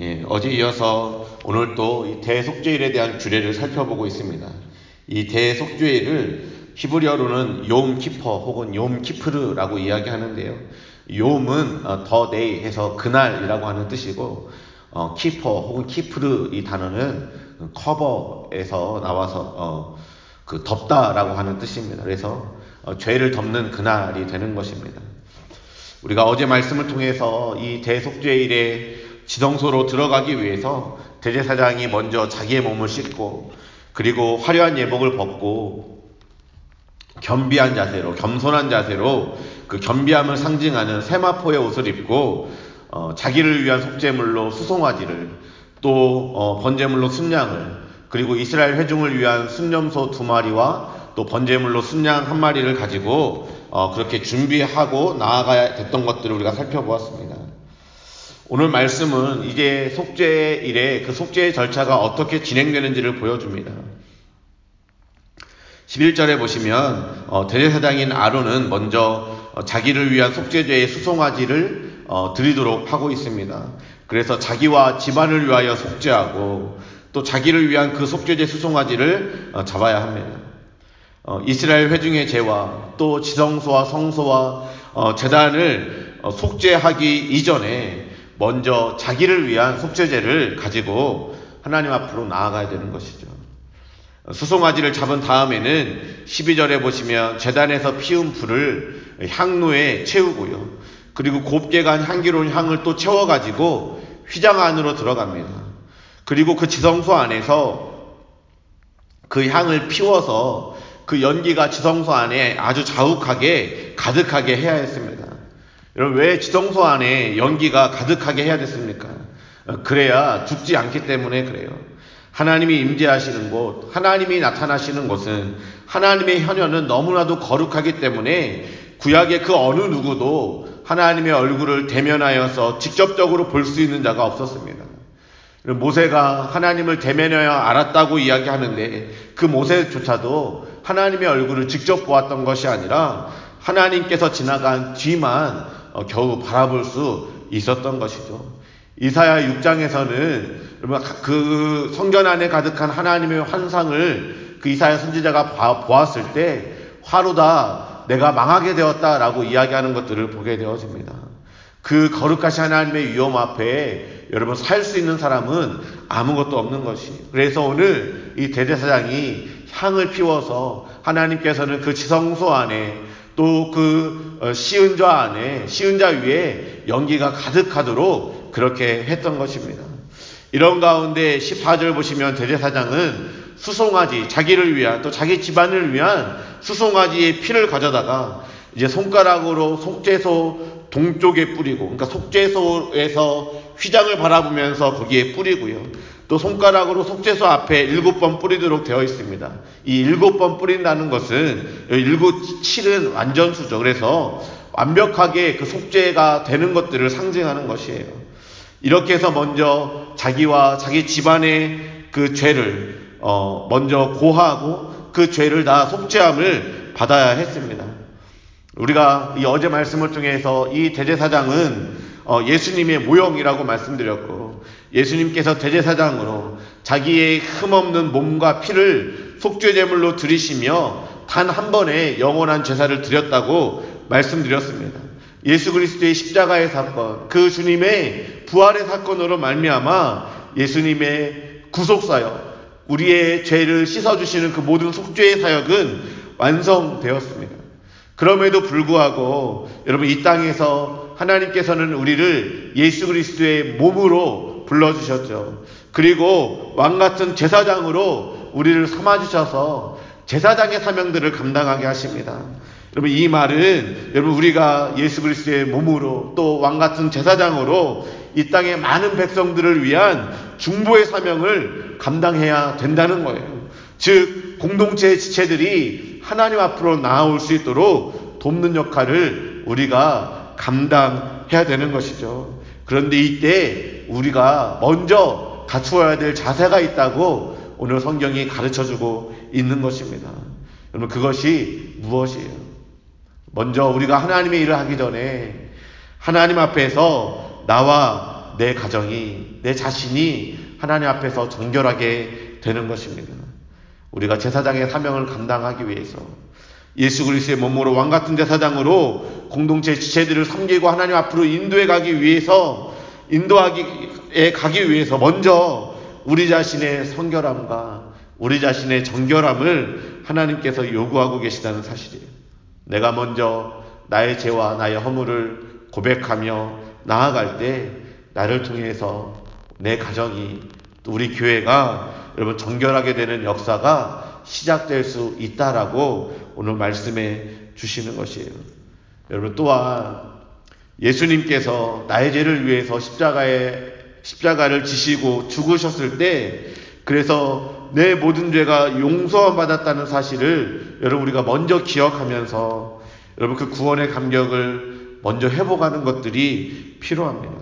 예, 어제 이어서 오늘 또이 대속죄일에 대한 규례를 살펴보고 있습니다. 이 대속죄일을 히브리어로는 욤 키퍼 혹은 욤 키프르라고 이야기하는데요. 욤은 어, the day 해서 그날이라고 하는 뜻이고 어, 키퍼 혹은 키프르 이 단어는 커버에서 나와서 어, 그 덮다라고 하는 뜻입니다. 그래서 어, 죄를 덮는 그날이 되는 것입니다. 우리가 어제 말씀을 통해서 이 대속죄일에 지성소로 들어가기 위해서 대제사장이 먼저 자기의 몸을 씻고 그리고 화려한 예복을 벗고 겸비한 자세로 겸손한 자세로 그 겸비함을 상징하는 세마포의 옷을 입고 어, 자기를 위한 속죄물로 수송아지를 또 어, 번제물로 순양을 그리고 이스라엘 회중을 위한 순념소 두 마리와 또 번제물로 순양 한 마리를 가지고 어, 그렇게 준비하고 나아가야 됐던 것들을 우리가 살펴보았습니다. 오늘 말씀은 이제 속죄 일에 그 속죄 절차가 어떻게 진행되는지를 보여줍니다. 11절에 보시면 어, 대제사장인 아론은 먼저 어, 자기를 위한 속죄죄의 수송아지를 어, 드리도록 하고 있습니다. 그래서 자기와 집안을 위하여 속죄하고 또 자기를 위한 그 속죄죄 수송아지를 어, 잡아야 합니다. 어, 이스라엘 회중의 죄와 또 지성소와 성소와 어, 재단을 속죄하기 이전에 먼저 자기를 위한 속죄제를 가지고 하나님 앞으로 나아가야 되는 것이죠. 수송아지를 잡은 다음에는 12절에 보시면 재단에서 피운 불을 향로에 채우고요. 그리고 곱게 간 향기로운 향을 또 채워가지고 휘장 안으로 들어갑니다. 그리고 그 지성소 안에서 그 향을 피워서 그 연기가 지성소 안에 아주 자욱하게 가득하게 해야 했습니다. 여러분 왜 지성소 안에 연기가 가득하게 해야 됐습니까? 그래야 죽지 않기 때문에 그래요. 하나님이 임재하시는 곳, 하나님이 나타나시는 곳은 하나님의 현현은 너무나도 거룩하기 때문에 구약의 그 어느 누구도 하나님의 얼굴을 대면하여서 직접적으로 볼 수 있는 자가 없었습니다. 모세가 하나님을 대면하여 알았다고 이야기하는데 그 모세조차도 하나님의 얼굴을 직접 보았던 것이 아니라 하나님께서 지나간 뒤만 어, 겨우 바라볼 수 있었던 것이죠. 이사야 6장에서는 그 성전 안에 가득한 하나님의 환상을 그 이사야 선지자가 보았을 때 화로다 내가 망하게 되었다라고 이야기하는 것들을 보게 되어집니다. 그 거룩하신 하나님의 위험 앞에 여러분 살 수 있는 사람은 아무것도 없는 것이. 그래서 오늘 이 대제사장이 향을 피워서 하나님께서는 그 지성소 안에 또그 어, 시은자 안에 시은자 위에 연기가 가득하도록 그렇게 했던 것입니다. 이런 가운데 14절 보시면 대제사장은 수송아지 자기를 위한 또 자기 집안을 위한 수송아지의 피를 가져다가 이제 손가락으로 속죄소 동쪽에 뿌리고 그러니까 속죄소에서 휘장을 바라보면서 거기에 뿌리고요. 또 손가락으로 속죄소 앞에 일곱 번 뿌리도록 되어 있습니다. 이 일곱 번 뿌린다는 것은 일곱 칠은 완전 수죠. 그래서 완벽하게 그 속죄가 되는 것들을 상징하는 것이에요. 이렇게 해서 먼저 자기와 자기 집안의 그 죄를 어 먼저 고하고 그 죄를 다 속죄함을 받아야 했습니다. 우리가 이 어제 말씀을 통해서 이 대제사장은 어 예수님의 모형이라고 말씀드렸고 예수님께서 대제사장으로 자기의 흠없는 몸과 피를 속죄 제물로 드리시며 단 한 번에 영원한 제사를 드렸다고 말씀드렸습니다. 예수 그리스도의 십자가의 사건, 그 주님의 부활의 사건으로 말미암아 예수님의 구속 사역, 우리의 죄를 씻어 주시는 그 모든 속죄의 사역은 완성되었습니다. 그럼에도 불구하고 여러분 이 땅에서 하나님께서는 우리를 예수 그리스도의 몸으로 불러주셨죠. 그리고 왕 같은 제사장으로 우리를 삼아주셔서 제사장의 사명들을 감당하게 하십니다. 여러분 이 말은 여러분 우리가 예수 그리스도의 몸으로 또 왕 같은 제사장으로 이 땅의 많은 백성들을 위한 중보의 사명을 감당해야 된다는 거예요. 즉 공동체의 지체들이 하나님 앞으로 나아올 수 있도록 돕는 역할을 우리가 감당해야 되는 것이죠. 그런데 이때 우리가 먼저 갖추어야 될 자세가 있다고 오늘 성경이 가르쳐 주고 있는 것입니다. 여러분, 그것이 무엇이에요? 먼저 우리가 하나님의 일을 하기 전에 하나님 앞에서 나와 내 가정이, 내 자신이 하나님 앞에서 정결하게 되는 것입니다. 우리가 제사장의 사명을 감당하기 위해서 예수 그리스도의 몸으로 왕 같은 제사장으로 공동체 지체들을 섬기고 하나님 앞으로 인도해 가기 위해서 인도하기에 가기 위해서 먼저 우리 자신의 성결함과 우리 자신의 정결함을 하나님께서 요구하고 계시다는 사실이에요. 내가 먼저 나의 죄와 나의 허물을 고백하며 나아갈 때 나를 통해서 내 가정이 또 우리 교회가 여러분 정결하게 되는 역사가 시작될 수 있다라고 오늘 말씀해 주시는 것이에요. 여러분 또한 예수님께서 나의 죄를 위해서 십자가에 십자가를 지시고 죽으셨을 때 그래서 내 모든 죄가 용서함 받았다는 사실을 여러분 우리가 먼저 기억하면서 여러분 그 구원의 감격을 먼저 회복하는 것들이 필요합니다.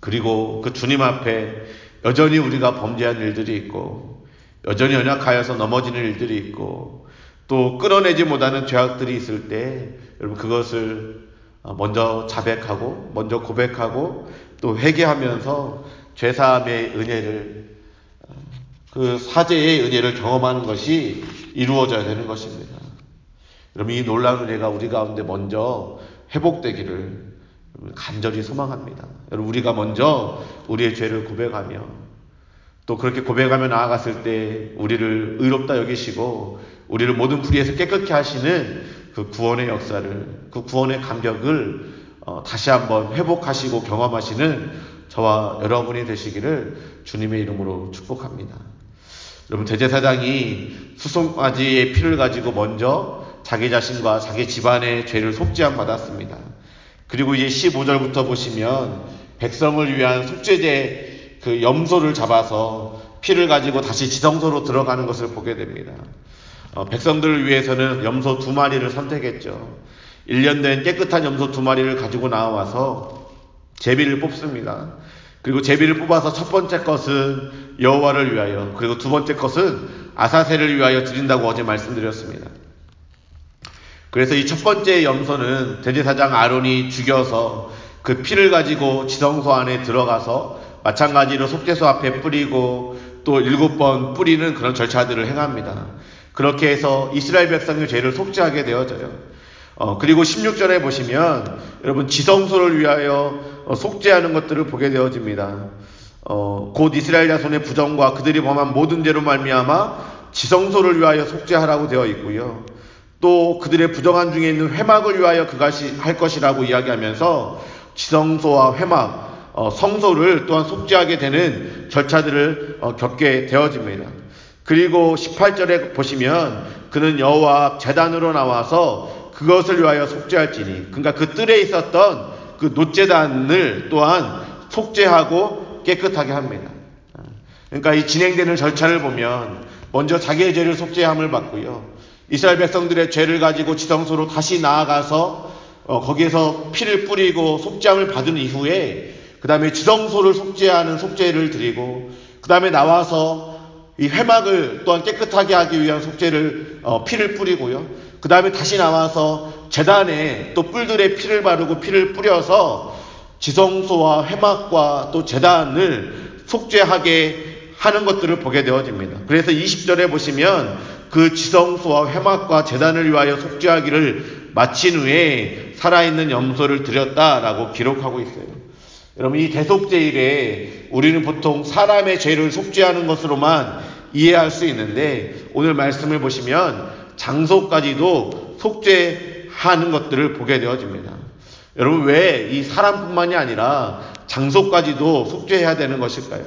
그리고 그 주님 앞에 여전히 우리가 범죄한 일들이 있고 여전히 연약하여서 넘어지는 일들이 있고 또 끊어내지 못하는 죄악들이 있을 때 여러분 그것을 먼저 자백하고 먼저 고백하고 또 회개하면서 죄사함의 은혜를 그 사제의 은혜를 경험하는 것이 이루어져야 되는 것입니다. 여러분 이 놀라운 은혜가 우리 가운데 먼저 회복되기를 간절히 소망합니다. 여러분 우리가 먼저 우리의 죄를 고백하며 또 그렇게 고백하며 나아갔을 때 우리를 의롭다 여기시고 우리를 모든 불의에서 깨끗게 하시는 그 구원의 역사를 그 구원의 감격을 어, 다시 한번 회복하시고 경험하시는 저와 여러분이 되시기를 주님의 이름으로 축복합니다. 여러분 대제사장이 수송아지의 피를 가지고 먼저 자기 자신과 자기 집안의 죄를 속죄함 받았습니다. 그리고 이제 15절부터 보시면 백성을 위한 속죄제 그 염소를 잡아서 피를 가지고 다시 지성소로 들어가는 것을 보게 됩니다. 어, 백성들을 위해서는 염소 두 마리를 선택했죠. 1년 된 깨끗한 염소 두 마리를 가지고 나와서 제비를 뽑습니다. 그리고 제비를 뽑아서 첫 번째 것은 여호와를 위하여 그리고 두 번째 것은 아사세를 위하여 드린다고 어제 말씀드렸습니다. 그래서 이 첫 번째 염소는 대제사장 아론이 죽여서 그 피를 가지고 지성소 안에 들어가서 마찬가지로 속죄소 앞에 뿌리고 또 일곱 번 뿌리는 그런 절차들을 행합니다. 그렇게 해서 이스라엘 백성의 죄를 속죄하게 되어져요. 어, 그리고 16절에 보시면 여러분 지성소를 위하여 어, 속죄하는 것들을 보게 되어집니다. 어, 곧 이스라엘 자손의 부정과 그들이 범한 모든 죄로 말미암아 지성소를 위하여 속죄하라고 되어 있고요. 또 그들의 부정한 중에 있는 회막을 위하여 그것이 할 것이라고 이야기하면서 지성소와 회막, 어, 성소를 또한 속죄하게 되는 절차들을 어, 겪게 되어집니다. 그리고 18절에 보시면 그는 여호와 재단으로 나와서 그것을 위하여 속죄할지니 그러니까 그 뜰에 있었던 그 노재단을 또한 속죄하고 깨끗하게 합니다. 그러니까 이 진행되는 절차를 보면 먼저 자기의 죄를 속죄함을 받고요. 이스라엘 백성들의 죄를 가지고 지성소로 다시 나아가서 어, 거기에서 피를 뿌리고 속죄함을 받은 이후에 그 다음에 지성소를 속죄하는 속죄를 드리고 그 다음에 나와서 이 회막을 또한 깨끗하게 하기 위한 속죄를 어, 피를 뿌리고요. 그 다음에 다시 나와서 재단에 또 뿔들의 피를 바르고 피를 뿌려서 지성소와 회막과 또 재단을 속죄하게 하는 것들을 보게 되어집니다. 그래서 20절에 보시면 그 지성소와 회막과 재단을 위하여 속죄하기를 마친 후에 살아있는 염소를 드렸다라고 기록하고 있어요. 여러분 이 대속죄일에 우리는 보통 사람의 죄를 속죄하는 것으로만 이해할 수 있는데 오늘 말씀을 보시면 장소까지도 속죄하는 것들을 보게 되어집니다. 여러분 왜 이 사람뿐만이 아니라 장소까지도 속죄해야 되는 것일까요?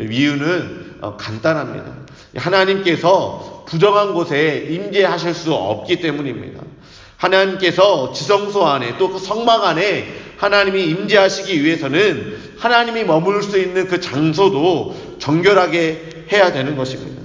이유는 어, 간단합니다. 하나님께서 부정한 곳에 임재하실 수 없기 때문입니다. 하나님께서 지성소 안에 또 그 성막 안에 하나님이 임재하시기 위해서는 하나님이 머물 수 있는 그 장소도 정결하게 해야 되는 것입니다.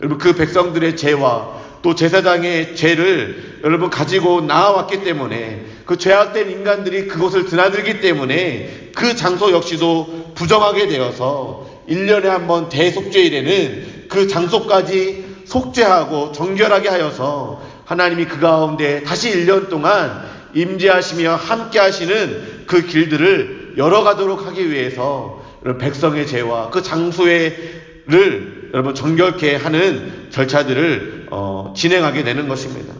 여러분 그 백성들의 죄와 또 제사장의 죄를 여러분 가지고 나와왔기 때문에 그 죄악된 인간들이 그곳을 드나들기 때문에 그 장소 역시도 부정하게 되어서 1년에 한 번 대속죄일에는 그 장소까지 속죄하고 정결하게 하여서 하나님이 그 가운데 다시 1년 동안 임재하시며 함께 하시는 그 길들을 열어가도록 하기 위해서 백성의 죄와 그 장소를 여러분 정결케 하는 절차들을 어, 진행하게 되는 것입니다.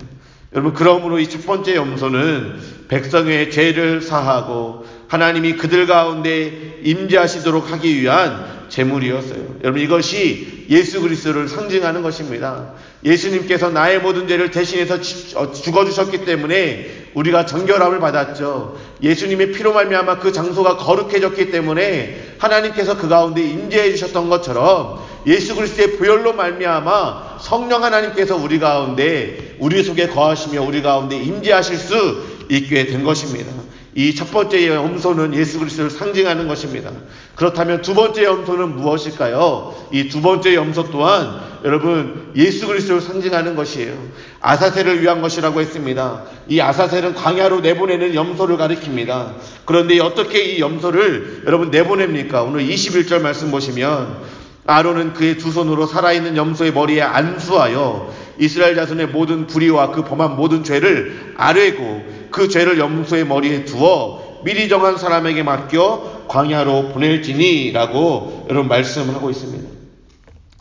여러분 그러므로 이 첫 번째 염소는 백성의 죄를 사하고 하나님이 그들 가운데 임재하시도록 하기 위한 제물이었어요. 여러분 이것이 예수 그리스도를 상징하는 것입니다. 예수님께서 나의 모든 죄를 대신해서 어, 죽어 주셨기 때문에 우리가 정결함을 받았죠. 예수님의 피로 말미암아 그 장소가 거룩해졌기 때문에 하나님께서 그 가운데 임재해 주셨던 것처럼 예수 그리스도의 보혈로 말미암아 성령 하나님께서 우리 가운데 우리 속에 거하시며 우리 가운데 임재하실 수 있게 된 것입니다. 이 첫 번째 염소는 예수 그리스도를 상징하는 것입니다. 그렇다면 두 번째 염소는 무엇일까요? 이 두 번째 염소 또한 여러분 예수 그리스도를 상징하는 것이에요. 아사셀을 위한 것이라고 했습니다. 이 아사셀은 광야로 내보내는 염소를 가리킵니다. 그런데 어떻게 이 염소를 여러분 내보냅니까? 오늘 21절 말씀 보시면 아론은 그의 두 손으로 살아있는 염소의 머리에 안수하여 이스라엘 자손의 모든 불의와 그 범한 모든 죄를 아뢰고 그 죄를 염소의 머리에 두어 미리 정한 사람에게 맡겨 광야로 보낼지니라고 여러분 말씀하고 있습니다.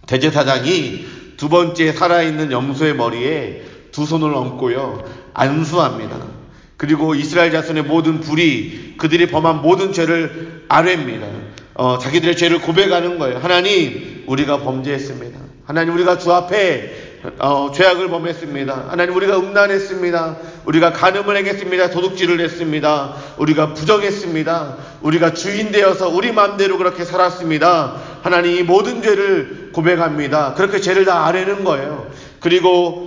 대제사장이 두 번째 살아있는 염소의 머리에 두 손을 얹고요 안수합니다. 그리고 이스라엘 자손의 모든 불이 그들이 범한 모든 죄를 아뢰입니다. 어, 자기들의 죄를 고백하는 거예요. 하나님, 우리가 범죄했습니다. 하나님, 우리가 주 앞에 어, 죄악을 범했습니다. 하나님, 우리가 음란했습니다. 우리가 간음을 행했습니다. 도둑질을 했습니다. 우리가 부정했습니다. 우리가 주인 되어서 우리 마음대로 그렇게 살았습니다. 하나님, 이 모든 죄를 고백합니다. 그렇게 죄를 다 아뢰는 거예요. 그리고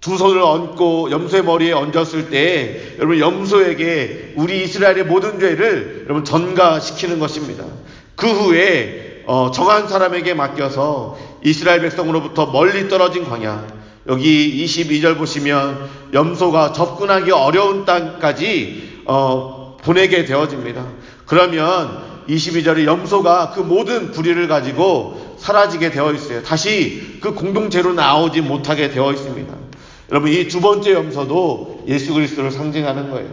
두 손을 얹고 염소의 머리에 얹었을 때 여러분 염소에게 우리 이스라엘의 모든 죄를 여러분 전가시키는 것입니다. 그 후에 어, 정한 사람에게 맡겨서 이스라엘 백성으로부터 멀리 떨어진 광야 여기 22절 보시면 염소가 접근하기 어려운 땅까지 어, 보내게 되어집니다. 그러면 22절에 염소가 그 모든 불의를 가지고 사라지게 되어 있어요. 다시 그 공동체로 나오지 못하게 되어 있습니다. 여러분 이 두 번째 염소도 예수 그리스도를 상징하는 거예요.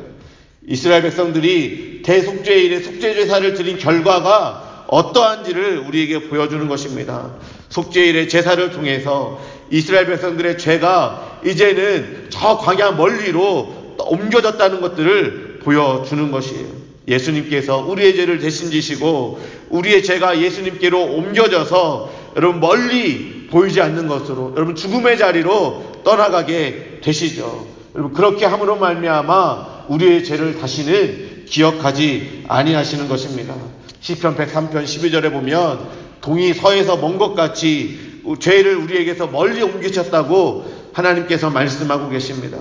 이스라엘 백성들이 대속죄일에 속죄제사를 드린 결과가 어떠한지를 우리에게 보여주는 것입니다. 속죄일의 제사를 통해서 이스라엘 백성들의 죄가 이제는 저 광야 멀리로 옮겨졌다는 것들을 보여주는 것이에요. 예수님께서 우리의 죄를 대신 지시고 우리의 죄가 예수님께로 옮겨져서 여러분 멀리 보이지 않는 것으로 여러분 죽음의 자리로 떠나가게 되시죠. 여러분 그렇게 함으로 말미암아 우리의 죄를 다시는 기억하지 아니하시는 것입니다. 시편 103편 12절에 보면 동이 서에서 먼 것 같이 죄를 우리에게서 멀리 옮기셨다고 하나님께서 말씀하고 계십니다.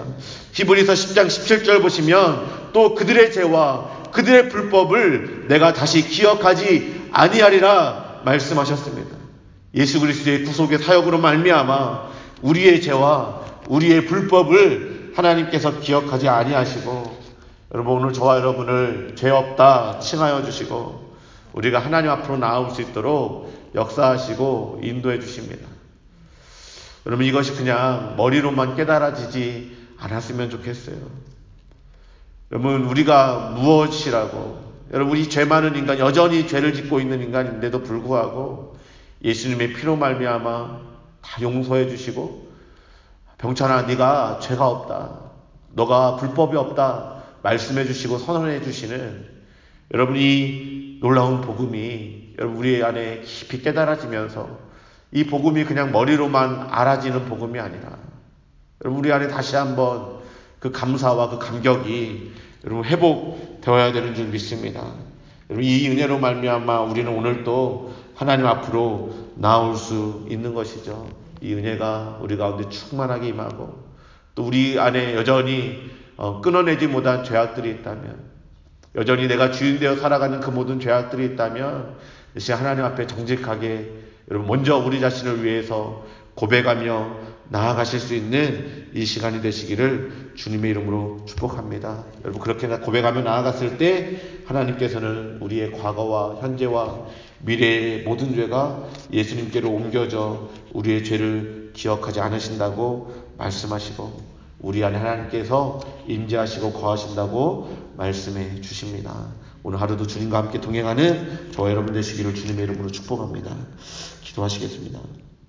히브리서 10장 17절 보시면 또 그들의 죄와 그들의 불법을 내가 다시 기억하지 아니하리라 말씀하셨습니다. 예수 그리스도의 구속의 사역으로 말미암아 우리의 죄와 우리의 불법을 하나님께서 기억하지 아니하시고 여러분 오늘 저와 여러분을 죄 없다 칭하여 주시고 우리가 하나님 앞으로 나올 수 있도록 역사하시고 인도해 주십니다. 여러분 이것이 그냥 머리로만 깨달아지지 않았으면 좋겠어요. 여러분 우리가 무엇이라고 여러분 우리 죄 많은 인간 여전히 죄를 짓고 있는 인간인데도 불구하고 예수님의 피로 말미암아 다 용서해 주시고 병찬아 네가 죄가 없다. 너가 불법이 없다. 말씀해 주시고 선언해 주시는 여러분 이 놀라운 복음이 여러분 우리 안에 깊이 깨달아지면서 이 복음이 그냥 머리로만 알아지는 복음이 아니라 여러분 우리 안에 다시 한번 그 감사와 그 감격이 여러분 회복되어야 되는 줄 믿습니다. 여러분 이 은혜로 말미암아 우리는 오늘 또 하나님 앞으로 나올 수 있는 것이죠. 이 은혜가 우리 가운데 충만하게 임하고 또 우리 안에 여전히 어, 끊어내지 못한 죄악들이 있다면 여전히 내가 주인 되어 살아가는 그 모든 죄악들이 있다면 이제 하나님 앞에 정직하게 여러분 먼저 우리 자신을 위해서 고백하며 나아가실 수 있는 이 시간이 되시기를 주님의 이름으로 축복합니다. 여러분 그렇게 고백하며 나아갔을 때 하나님께서는 우리의 과거와 현재와 미래의 모든 죄가 예수님께로 옮겨져 우리의 죄를 기억하지 않으신다고 말씀하시고 우리 안에 하나님께서 임재하시고 거하신다고 말씀해 주십니다. 오늘 하루도 주님과 함께 동행하는 저와 여러분 되시기를 주님의 이름으로 축복합니다. 기도하시겠습니다.